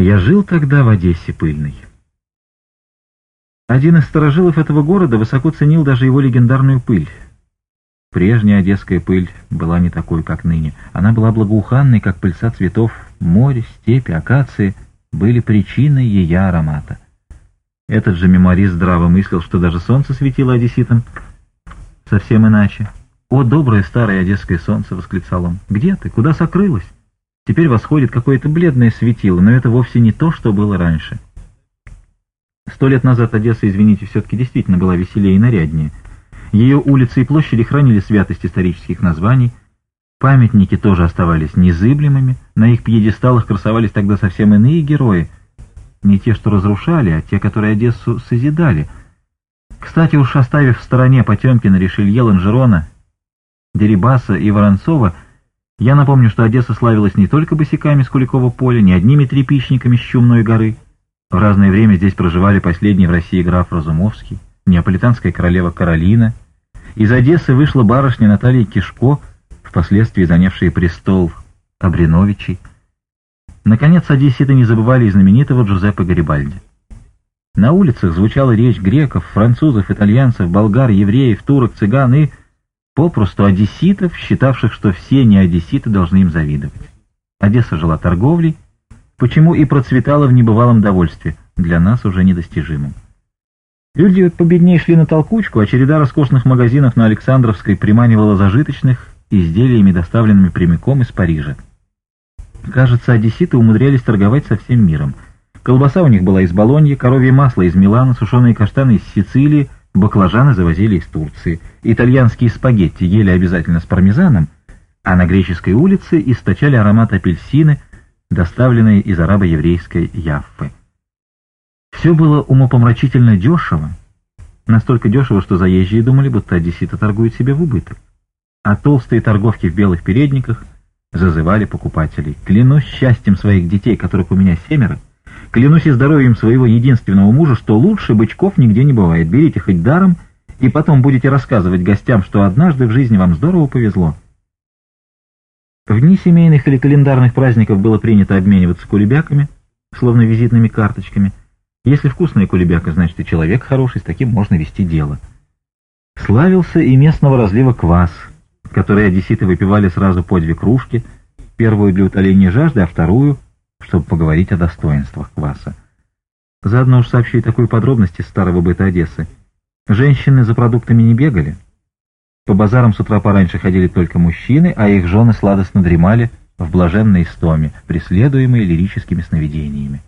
Я жил тогда в Одессе пыльной. Один из сторожилов этого города высоко ценил даже его легендарную пыль. Прежняя одесская пыль была не такой, как ныне. Она была благоуханной, как пыльца цветов. Море, степи, акации были причиной ее аромата. Этот же меморист здраво мыслил, что даже солнце светило одесситам. Совсем иначе. «О, доброе старое одесское солнце!» — восклицал он. «Где ты? Куда сокрылась?» Теперь восходит какое-то бледное светило, но это вовсе не то, что было раньше. Сто лет назад Одесса, извините, все-таки действительно была веселее и наряднее. Ее улицы и площади хранили святость исторических названий, памятники тоже оставались незыблемыми, на их пьедесталах красовались тогда совсем иные герои, не те, что разрушали, а те, которые Одессу созидали. Кстати, уж оставив в стороне Потемкина, Ришелье, Ланжерона, Дерибаса и Воронцова – я напомню, что Одесса славилась не только босиками с Куликова поля, не одними трепичниками с Чумной горы. В разное время здесь проживали последний в России граф Разумовский, неаполитанская королева Каролина. Из Одессы вышла барышня Наталья Кишко, впоследствии занявшая престол Абриновичей. Наконец, одесситы не забывали и знаменитого Джузеппе Гарибальди. На улицах звучала речь греков, французов, итальянцев, болгар, евреев, турок, цыган и попросту одесситов, считавших, что все неодесситы должны им завидовать. Одесса жила торговлей, почему и процветала в небывалом довольстве, для нас уже недостижимым. Люди победнее шли на толкучку, а череда роскошных магазинов на Александровской приманивала зажиточных изделиями, доставленными прямиком из Парижа. Кажется, одесситы умудрялись торговать со всем миром. Колбаса у них была из Болоньи, коровье масло из Милана, сушеные каштаны из Сицилии — Баклажаны завозили из Турции, итальянские спагетти ели обязательно с пармезаном, а на греческой улице источали аромат апельсины, доставленные из арабо-еврейской Яффы. Все было умопомрачительно дешево, настолько дешево, что заезжие думали, будто одесситы торгуют себе в убыток. А толстые торговки в белых передниках зазывали покупателей. «Клянусь счастьем своих детей, которых у меня семеро», Клянусь и здоровьем своего единственного мужа, что лучше бычков нигде не бывает. Берите хоть даром, и потом будете рассказывать гостям, что однажды в жизни вам здорово повезло. В дни семейных или календарных праздников было принято обмениваться кулебяками, словно визитными карточками. Если вкусная кулебяка, значит и человек хороший, с таким можно вести дело. Славился и местного разлива квас, который одесситы выпивали сразу по две кружки, первую для утоления жажды, а вторую — чтобы поговорить о достоинствах кваса. Заодно уж сообщу и такую подробность из старого быта Одессы. Женщины за продуктами не бегали. По базарам с утра пораньше ходили только мужчины, а их жены сладостно дремали в блаженной истоме, преследуемые лирическими сновидениями.